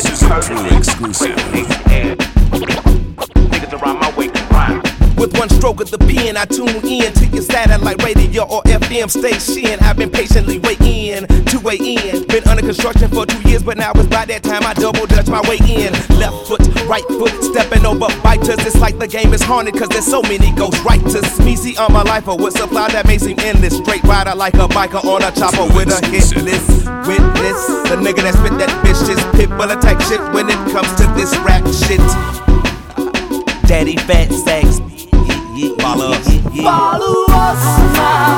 True exclusive. Niggas around my way can rhyme. With one stroke of the pen, I tune in to your satellite radio or FM station. I've been patiently waiting to weigh in. Been under construction for two years, but now it's by that time I double dutch my way in. Left foot, right foot, stepping over biters. It's like the game is haunted, cause there's so many ghost writers. Me see on my life with supply that may seem endless. Straight rider like a biker on a chopper with a hit list. The nigga that spit that shit. Pitbull attack shit when it comes to this rap shit. Daddy Fat Sax. Follow us. Follow us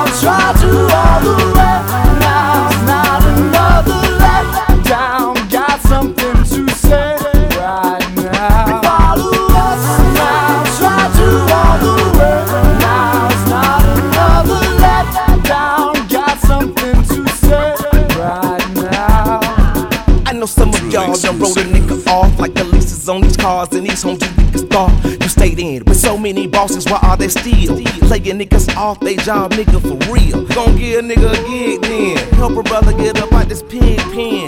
know some of y'all done wrote a nigga off like the leases on these cars and these homes you niggas thought you stayed in with so many bosses. Why are they still laying niggas off they job, nigga, for real? Gon' give a nigga a gig then. Help a brother get up out this pig pen.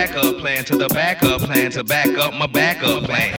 Backup plan to the backup plan to back up my backup plan.